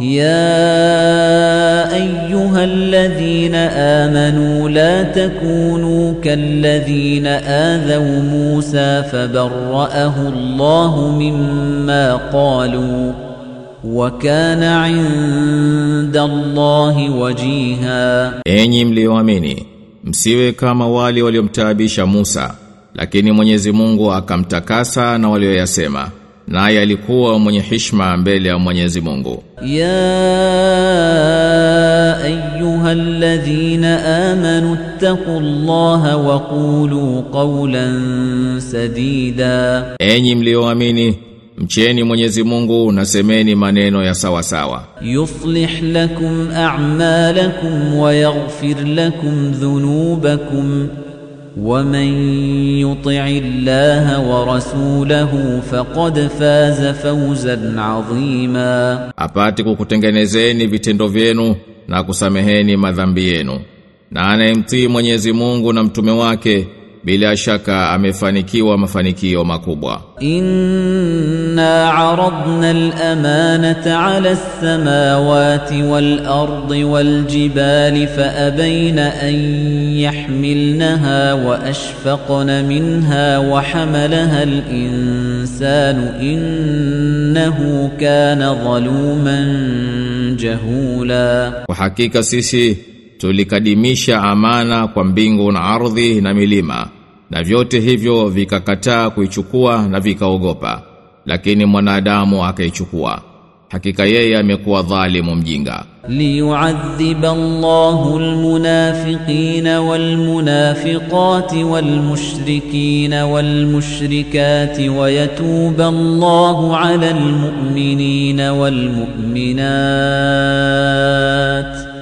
يا ايها الذين امنوا لا تكونوا كالذين آذوا موسى فبرأه الله مما قالوا وكان عند الله وجيها Enyi mlioamini msiwe kama wale waliomtaabisha Musa lakini Mwenyezi Mungu akamtakasa na walioyasema naye alikuwa mwenye hishma mbele ya Mwenyezi Mungu. Ya ayyuhalladhina amanu ittaqullaha wa qulu qawlan sadida, enyi mlioamini mcheni Mwenyezi Mungu na semeni maneno ya sawa sawa. Yuflih lakum a'malakum wa yaghfir lakum dhunubakum ومن يطع الله ورسوله فقد فاز فوزا عظيما apate kukutengenezeni vitendo vyenu na kusameheni madhambi yenu na anayemtii Mwenyezi Mungu na mtume wake bila shaka amefanikiwa mafanikio makubwa inna aradna al-amanata 'ala as-samawati wal-ardi wal-jibali fa abayna an yahmilnaha wa ashfaqna minha wa hamalaha al-insanu innahu kana zaluman jahula wa hakika sisi tulikadimisha amana kwa mbingu na ardhi na milima na vyote hivyo vikakataa kuichukua na vikaogopa. Lakini mwanadamu akaichukua. Hakika yeye amekuwa dhalimu mjinga. Liyuadhib Allahu almunafiqina walmunafiqati walmushrikina walmushrikati wayatuba Allahu ala almu'minina walmu'minat.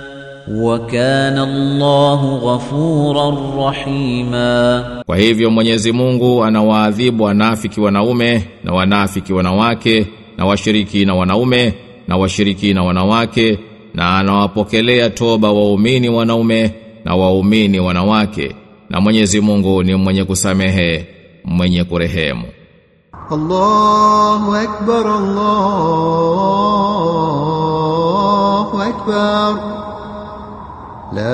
وكان الله غفورا رحيما Kwa hivyo Mwenyezi Mungu anawaadhibu wanafiki wanaume na wanafiki wanawake na washiriki na wanaume na washiriki na wanawake na anawapokelea toba waumini wanaume na waumini wanawake na Mwenyezi Mungu ni mwenye kusamehe mwenye kurehemu الله أكبر الله أكبر la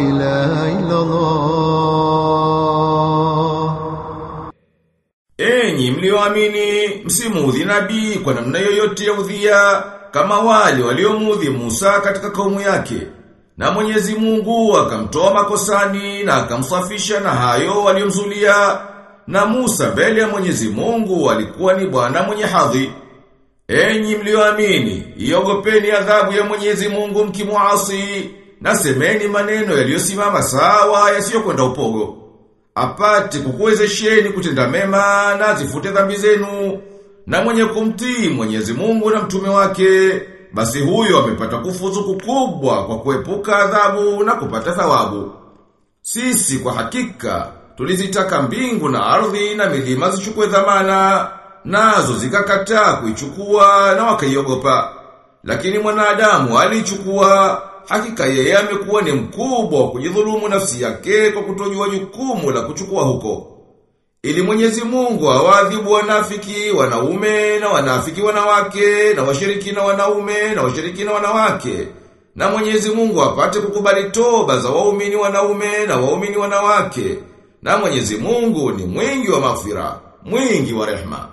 ilaha illa Allah. Enyi mlioamini, msimudhi nabii kwa namna yoyote ya udhia kama wale waliomudhi Musa katika kaumu yake. Na Mwenyezi Mungu akamtoa makosani na akamsafisha na hayo waliomzulia. Na Musa mbele ya Mwenyezi Mungu alikuwa ni bwana mwenye hadhi. Enyi mlioamini, iogopeni adhabu ya Mwenyezi Mungu mkimuasi na semeni maneno yaliyosimama sawa yasiyokwenda upogo. Apate kukuwezesheni kutenda mema na zifute dhambi zenu na mwenye kumtii Mwenyezi Mungu na mtume wake basi huyo amepata kufuzu kukubwa kwa kuepuka adhabu na kupata thawabu. Sisi kwa hakika tulizitaka mbingu na ardhi na milima zichukue dhamana nazo zikakataa kuichukua na wakaiogopa lakini mwanadamu alichukua hakika yeye amekuwa ni mkubwa wa kujidhulumu nafsi yake kwa kutojua jukumu la kuchukua huko. Ili Mwenyezi Mungu awadhibu wanafiki wanaume na wanafiki wanawake na washirikina wanaume na washirikina wanawake. Na Mwenyezi Mungu apate kukubali toba za waumini wanaume na waumini wanawake. Na Mwenyezi Mungu ni mwingi wa maghfira, mwingi wa rehma.